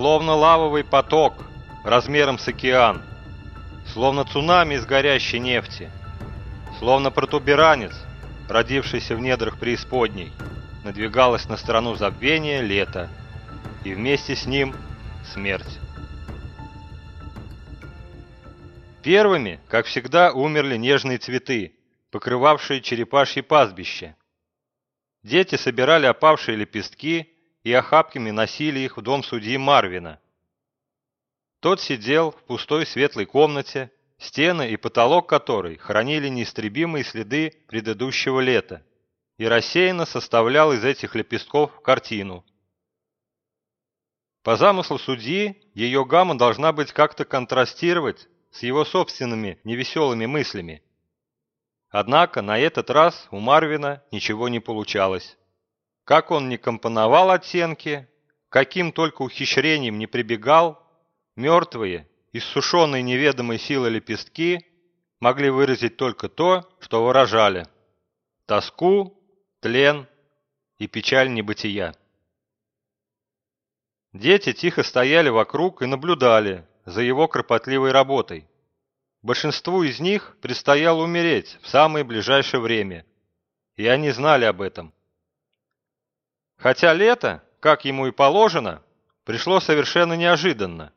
словно лавовый поток размером с океан, словно цунами из горящей нефти, словно протуберанец, родившийся в недрах преисподней, надвигалось на страну забвения лето, и вместе с ним смерть. Первыми, как всегда, умерли нежные цветы, покрывавшие черепашьи пастбище. Дети собирали опавшие лепестки и охапками носили их в дом судьи Марвина. Тот сидел в пустой светлой комнате, стены и потолок которой хранили неистребимые следы предыдущего лета, и рассеянно составлял из этих лепестков картину. По замыслу судьи, ее гамма должна быть как-то контрастировать с его собственными невеселыми мыслями. Однако на этот раз у Марвина ничего не получалось. Как он не компоновал оттенки, каким только ухищрением не прибегал, мертвые, иссушенные неведомой силой лепестки могли выразить только то, что выражали – тоску, тлен и печаль небытия. Дети тихо стояли вокруг и наблюдали за его кропотливой работой. Большинству из них предстояло умереть в самое ближайшее время, и они знали об этом. Хотя лето, как ему и положено, пришло совершенно неожиданно.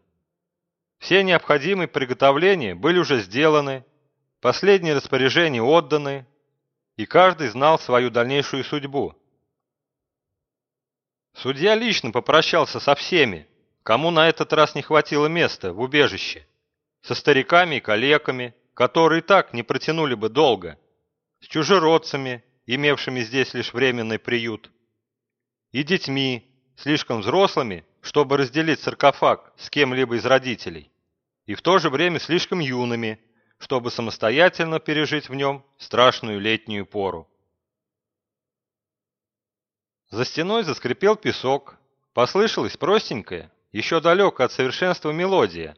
Все необходимые приготовления были уже сделаны, последние распоряжения отданы, и каждый знал свою дальнейшую судьбу. Судья лично попрощался со всеми, кому на этот раз не хватило места в убежище, со стариками и калеками, которые так не протянули бы долго, с чужеродцами, имевшими здесь лишь временный приют, и детьми, слишком взрослыми, чтобы разделить саркофаг с кем-либо из родителей, и в то же время слишком юными, чтобы самостоятельно пережить в нем страшную летнюю пору. За стеной заскрипел песок, послышалась простенькая, еще далеко от совершенства мелодия,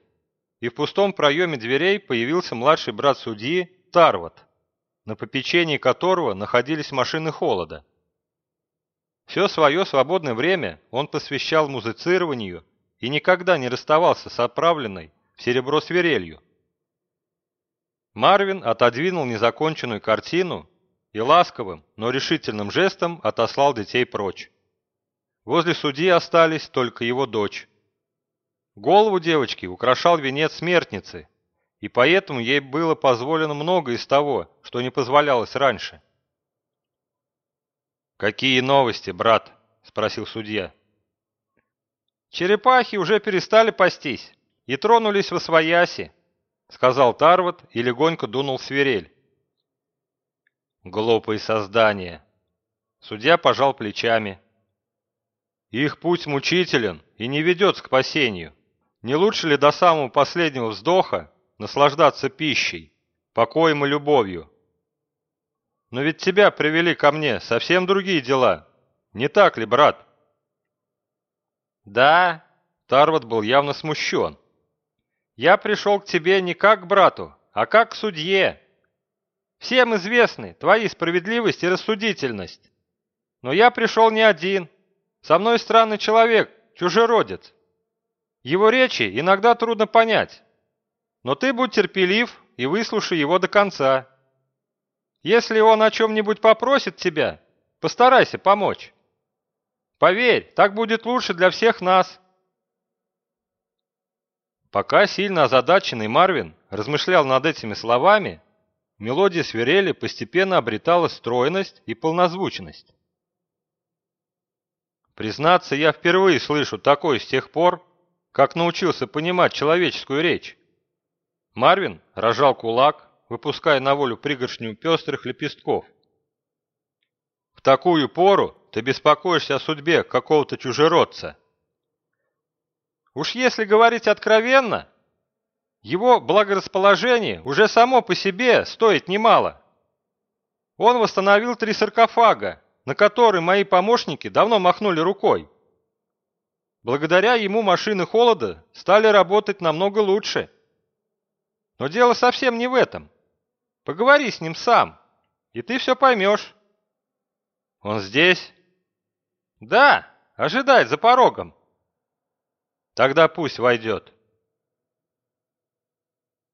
и в пустом проеме дверей появился младший брат судьи Тарват, на попечении которого находились машины холода. Все свое свободное время он посвящал музицированию и никогда не расставался с отправленной в серебро свирелью. Марвин отодвинул незаконченную картину и ласковым, но решительным жестом отослал детей прочь. Возле судьи остались только его дочь. Голову девочки украшал венец смертницы, и поэтому ей было позволено много из того, что не позволялось раньше. «Какие новости, брат?» – спросил судья. «Черепахи уже перестали пастись и тронулись во свояси», – сказал Тарват и легонько дунул свирель. Глупые создания. Судья пожал плечами. Их путь мучителен и не ведет к спасению. Не лучше ли до самого последнего вздоха наслаждаться пищей, покоем и любовью? Но ведь тебя привели ко мне совсем другие дела. Не так ли, брат? Да, Тарват был явно смущен. Я пришел к тебе не как к брату, а как к судье. Всем известны твои справедливость и рассудительность. Но я пришел не один. Со мной странный человек, чужеродец. Его речи иногда трудно понять. Но ты будь терпелив и выслушай его до конца. Если он о чем-нибудь попросит тебя, постарайся помочь. Поверь, так будет лучше для всех нас. Пока сильно озадаченный Марвин размышлял над этими словами, Мелодия свирели постепенно обретала стройность и полнозвучность. Признаться, я впервые слышу такое с тех пор, как научился понимать человеческую речь. Марвин рожал кулак, выпуская на волю пригоршню пестрых лепестков. В такую пору ты беспокоишься о судьбе какого-то чужеродца. Уж если говорить откровенно, его благорасположение уже само по себе стоит немало. Он восстановил три саркофага, на которые мои помощники давно махнули рукой. Благодаря ему машины холода стали работать намного лучше. Но дело совсем не в этом. Поговори с ним сам, и ты все поймешь. Он здесь? Да, ожидает за порогом. Тогда пусть войдет.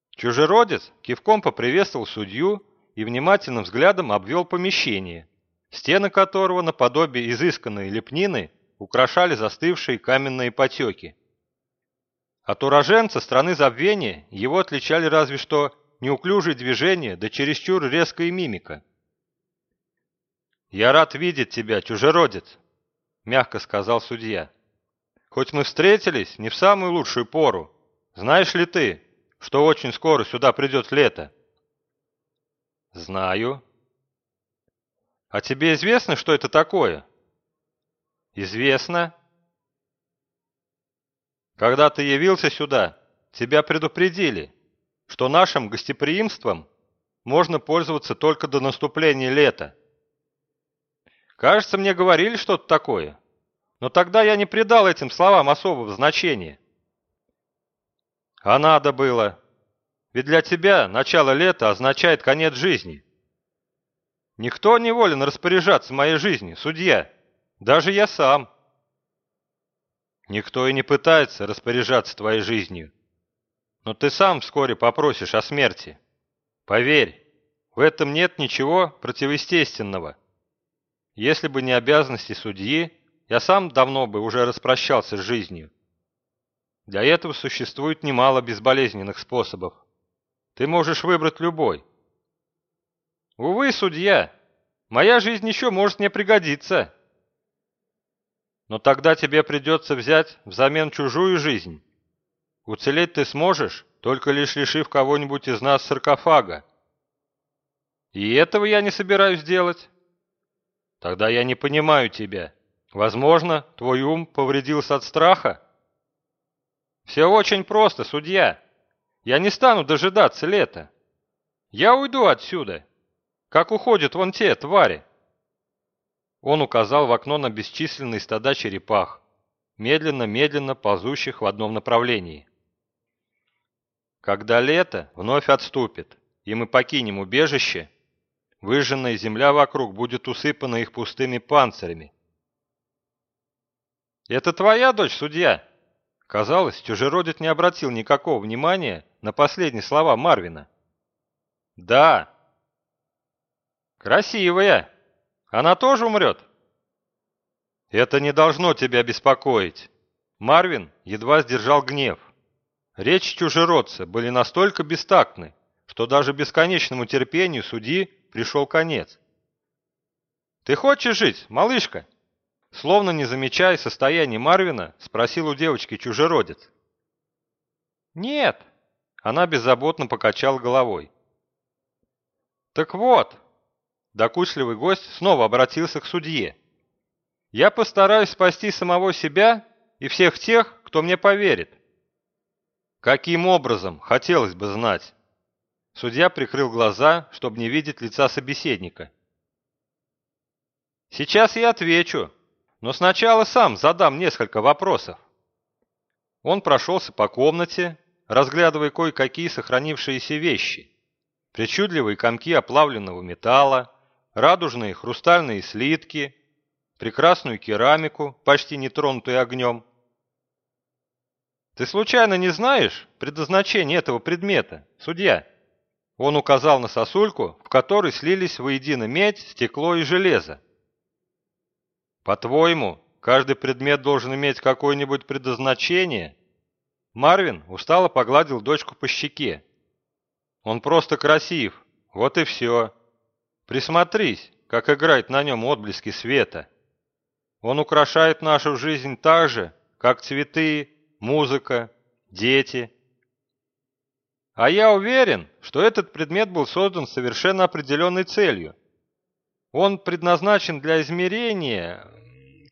Чужеродец кивком поприветствовал судью и внимательным взглядом обвел помещение, стены которого наподобие изысканной лепнины украшали застывшие каменные потеки. От уроженца страны забвения его отличали разве что неуклюжие движения да чересчур резкая мимика. «Я рад видеть тебя, чужеродец», — мягко сказал судья. «Хоть мы встретились не в самую лучшую пору, знаешь ли ты, что очень скоро сюда придет лето?» «Знаю». «А тебе известно, что это такое?» «Известно». «Когда ты явился сюда, тебя предупредили, что нашим гостеприимством можно пользоваться только до наступления лета. Кажется, мне говорили что-то такое, но тогда я не придал этим словам особого значения. А надо было. Ведь для тебя начало лета означает конец жизни. Никто не волен распоряжаться моей жизнью, судья. Даже я сам. Никто и не пытается распоряжаться твоей жизнью. Но ты сам вскоре попросишь о смерти. Поверь, в этом нет ничего противоестественного. Если бы не обязанности судьи, я сам давно бы уже распрощался с жизнью. Для этого существует немало безболезненных способов. Ты можешь выбрать любой. Увы, судья, моя жизнь еще может мне пригодиться. Но тогда тебе придется взять взамен чужую жизнь. Уцелеть ты сможешь, только лишь лишив кого-нибудь из нас саркофага. И этого я не собираюсь делать. Тогда я не понимаю тебя. Возможно, твой ум повредился от страха? Все очень просто, судья. Я не стану дожидаться лета. Я уйду отсюда, как уходят вон те твари. Он указал в окно на бесчисленные стада черепах, медленно-медленно ползущих в одном направлении. Когда лето вновь отступит, и мы покинем убежище, выжженная земля вокруг будет усыпана их пустыми панцирями. «Это твоя дочь, судья?» Казалось, чужеродец не обратил никакого внимания на последние слова Марвина. «Да». «Красивая. Она тоже умрет?» «Это не должно тебя беспокоить». Марвин едва сдержал гнев. Речи чужеродца были настолько бестактны, что даже бесконечному терпению судьи пришел конец. «Ты хочешь жить, малышка?» Словно не замечая состояния Марвина, спросил у девочки чужеродец. «Нет», — она беззаботно покачала головой. «Так вот», — докучливый гость снова обратился к судье. «Я постараюсь спасти самого себя и всех тех, кто мне поверит. Каким образом, хотелось бы знать. Судья прикрыл глаза, чтобы не видеть лица собеседника. Сейчас я отвечу, но сначала сам задам несколько вопросов. Он прошелся по комнате, разглядывая кое-какие сохранившиеся вещи. Причудливые комки оплавленного металла, радужные хрустальные слитки, прекрасную керамику, почти не тронутую огнем, ты случайно не знаешь предназначение этого предмета, судья? Он указал на сосульку, в которой слились воедино медь, стекло и железо. По-твоему, каждый предмет должен иметь какое-нибудь предназначение? Марвин устало погладил дочку по щеке. Он просто красив, вот и все. Присмотрись, как играет на нем отблески света. Он украшает нашу жизнь так же, как цветы музыка, дети. А я уверен, что этот предмет был создан совершенно определенной целью. Он предназначен для измерения,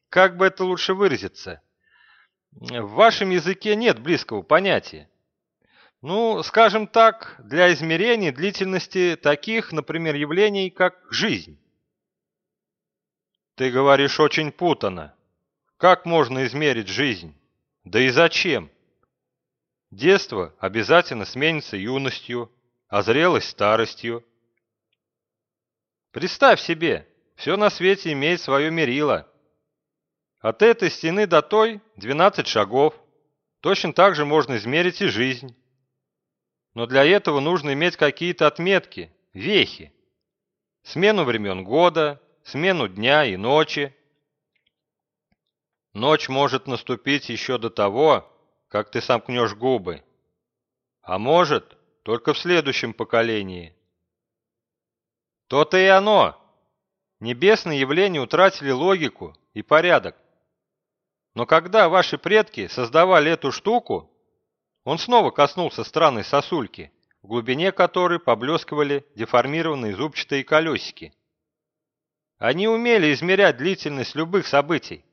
как бы это лучше выразиться. В вашем языке нет близкого понятия. Ну, скажем так, для измерения длительности таких, например, явлений, как жизнь. Ты говоришь очень путано. Как можно измерить жизнь? Да и зачем? Детство обязательно сменится юностью, а зрелость старостью. Представь себе, все на свете имеет свое мерило. От этой стены до той 12 шагов, точно так же можно измерить и жизнь. Но для этого нужно иметь какие-то отметки, вехи. Смену времен года, смену дня и ночи. Ночь может наступить еще до того, как ты сомкнешь губы. А может, только в следующем поколении. То-то и оно. Небесные явления утратили логику и порядок. Но когда ваши предки создавали эту штуку, он снова коснулся странной сосульки, в глубине которой поблескивали деформированные зубчатые колесики. Они умели измерять длительность любых событий.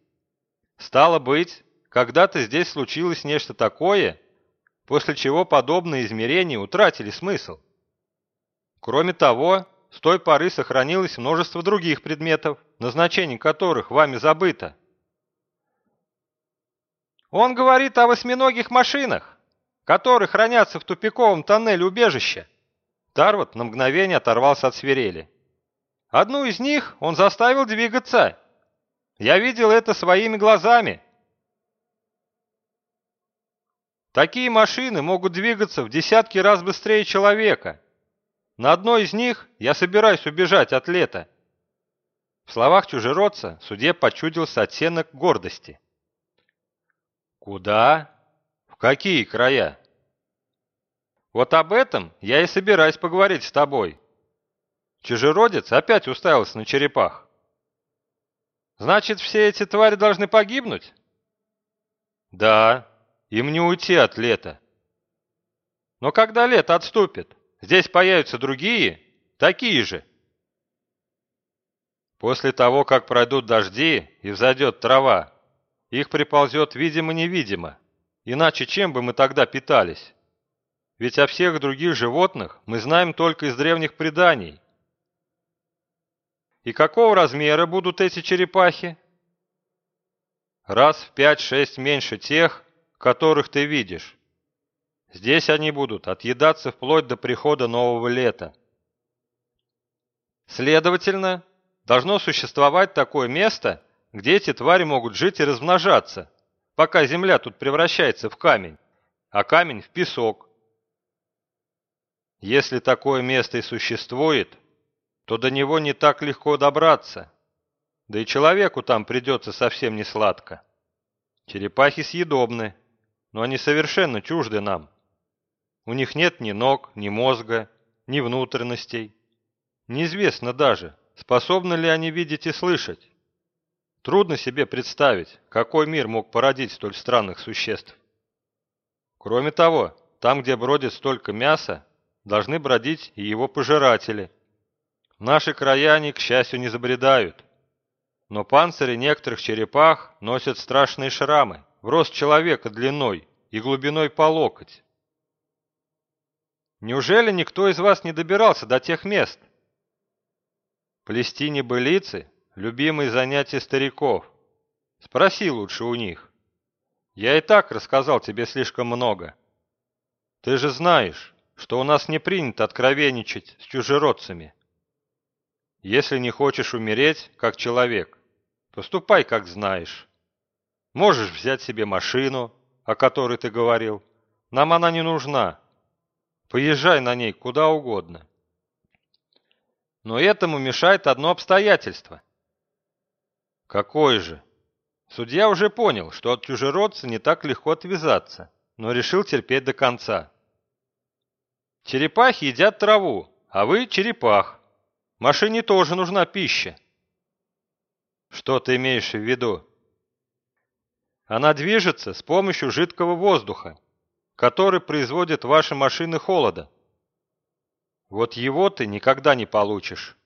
Стало быть, когда-то здесь случилось нечто такое, после чего подобные измерения утратили смысл. Кроме того, с той поры сохранилось множество других предметов, назначение которых вами забыто. Он говорит о восьминогих машинах, которые хранятся в тупиковом тоннеле убежища. Тарвот на мгновение оторвался от свирели. Одну из них он заставил двигаться. Я видел это своими глазами. Такие машины могут двигаться в десятки раз быстрее человека. На одной из них я собираюсь убежать от лета. В словах чужеродца суде почудился оттенок гордости. Куда? В какие края? Вот об этом я и собираюсь поговорить с тобой. Чужеродец опять уставился на черепах. Значит, все эти твари должны погибнуть? Да, им не уйти от лета. Но когда лето отступит, здесь появятся другие, такие же. После того, как пройдут дожди и взойдет трава, их приползет видимо-невидимо. Иначе чем бы мы тогда питались? Ведь о всех других животных мы знаем только из древних преданий. И какого размера будут эти черепахи? Раз в пять-шесть меньше тех, которых ты видишь. Здесь они будут отъедаться вплоть до прихода нового лета. Следовательно, должно существовать такое место, где эти твари могут жить и размножаться, пока земля тут превращается в камень, а камень в песок. Если такое место и существует, то до него не так легко добраться, да и человеку там придется совсем не сладко. Черепахи съедобны, но они совершенно чужды нам. У них нет ни ног, ни мозга, ни внутренностей. Неизвестно даже, способны ли они видеть и слышать. Трудно себе представить, какой мир мог породить столь странных существ. Кроме того, там, где бродит столько мяса, должны бродить и его пожиратели. Наши края они, к счастью, не забредают. Но панцири некоторых черепах носят страшные шрамы в рост человека длиной и глубиной по локоть. Неужели никто из вас не добирался до тех мест? Плести небылицы – любимые занятия стариков. Спроси лучше у них. Я и так рассказал тебе слишком много. Ты же знаешь, что у нас не принято откровенничать с чужеродцами. Если не хочешь умереть, как человек, поступай, как знаешь. Можешь взять себе машину, о которой ты говорил. Нам она не нужна. Поезжай на ней куда угодно. Но этому мешает одно обстоятельство. Какое же? Судья уже понял, что от чужеродца не так легко отвязаться, но решил терпеть до конца. Черепахи едят траву, а вы черепах. Машине тоже нужна пища. Что ты имеешь в виду? Она движется с помощью жидкого воздуха, который производит ваши машины холода. Вот его ты никогда не получишь.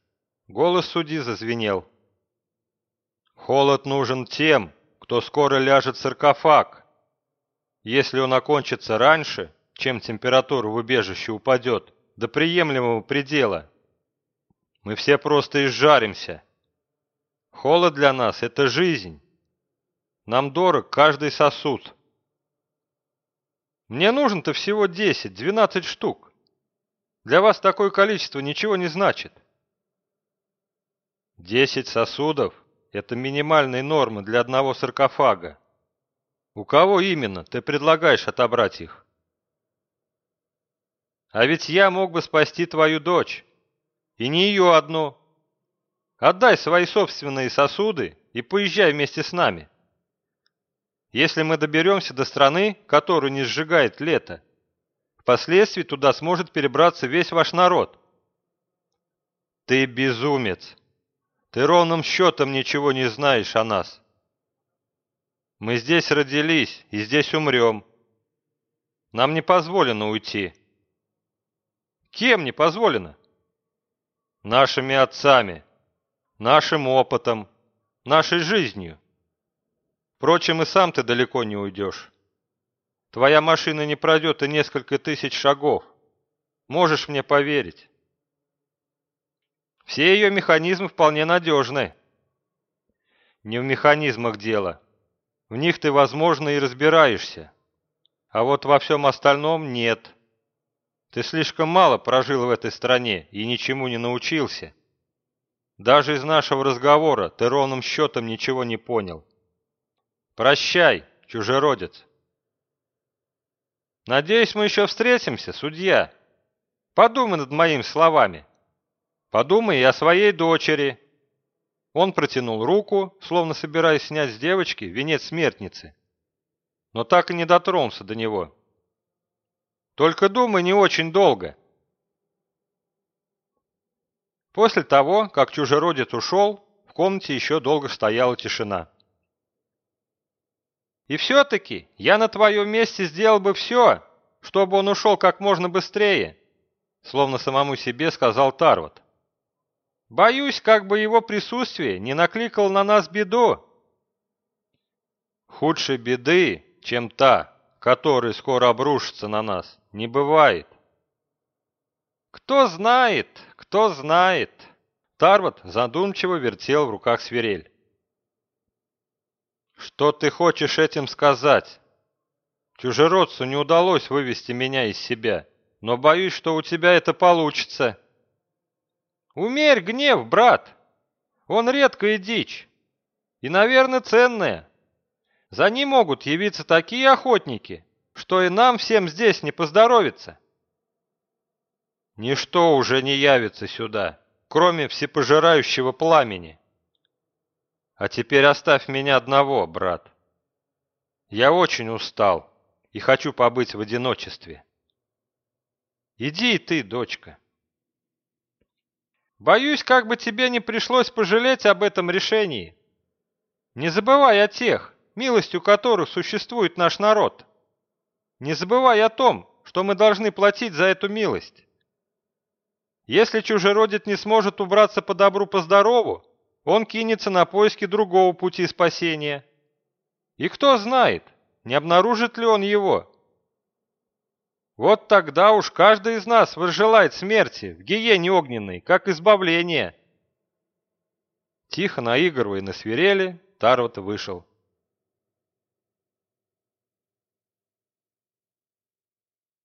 Голос судьи зазвенел. Холод нужен тем, кто скоро ляжет в саркофаг. Если он окончится раньше, чем температура в убежище упадет до приемлемого предела, мы все просто изжаримся. Холод для нас – это жизнь. Нам дорог каждый сосуд. Мне нужно-то всего 10-12 штук. Для вас такое количество ничего не значит. 10 сосудов – это минимальные нормы для одного саркофага. У кого именно ты предлагаешь отобрать их? А ведь я мог бы спасти твою дочь. И не ее одну. Отдай свои собственные сосуды и поезжай вместе с нами. Если мы доберемся до страны, которую не сжигает лето, впоследствии туда сможет перебраться весь ваш народ. Ты безумец. Ты ровным счетом ничего не знаешь о нас. Мы здесь родились и здесь умрем. Нам не позволено уйти. Кем не позволено? Нашими отцами, нашим опытом, нашей жизнью. Впрочем, и сам ты далеко не уйдешь. Твоя машина не пройдет и несколько тысяч шагов. Можешь мне поверить. Все ее механизмы вполне надежны. Не в механизмах дело. В них ты, возможно, и разбираешься. А вот во всем остальном нет. Ты слишком мало прожил в этой стране и ничему не научился. Даже из нашего разговора ты ровным счетом ничего не понял. Прощай, чужеродец. Надеюсь, мы еще встретимся, судья. Подумай над моими словами. Подумай и о своей дочери. Он протянул руку, словно собираясь снять с девочки венец смертницы, но так и не дотронулся до него. Только думай не очень долго. После того, как чужеродец ушел, в комнате еще долго стояла тишина. И все-таки я на твоем месте сделал бы все, чтобы он ушел как можно быстрее, словно самому себе сказал Тарват. Боюсь, как бы его присутствие не накликало на нас беду. Худшей беды, чем та, которая скоро обрушится на нас, не бывает. Кто знает, кто знает. Тарват задумчиво вертел в руках свирель. Что ты хочешь этим сказать? Чужеродцу не удалось вывести меня из себя, но боюсь, что у тебя это получится. Умерь гнев, брат. Он редкая дичь. И, наверное, ценная. За ним могут явиться такие охотники, что и нам всем здесь не поздоровится. Ничто уже не явится сюда, кроме всепожирающего пламени. А теперь оставь меня одного, брат. Я очень устал и хочу побыть в одиночестве. Иди и ты, дочка. Боюсь, как бы тебе не пришлось пожалеть об этом решении. Не забывай о тех, милостью которых существует наш народ. Не забывай о том, что мы должны платить за эту милость. Если чужеродец не сможет убраться по добру, по здорову, он кинется на поиски другого пути спасения. И кто знает, не обнаружит ли он его. Вот тогда уж каждый из нас возжелает смерти в гиене огненной, как избавление. Тихо наигрывая на свирели, Тарват вышел.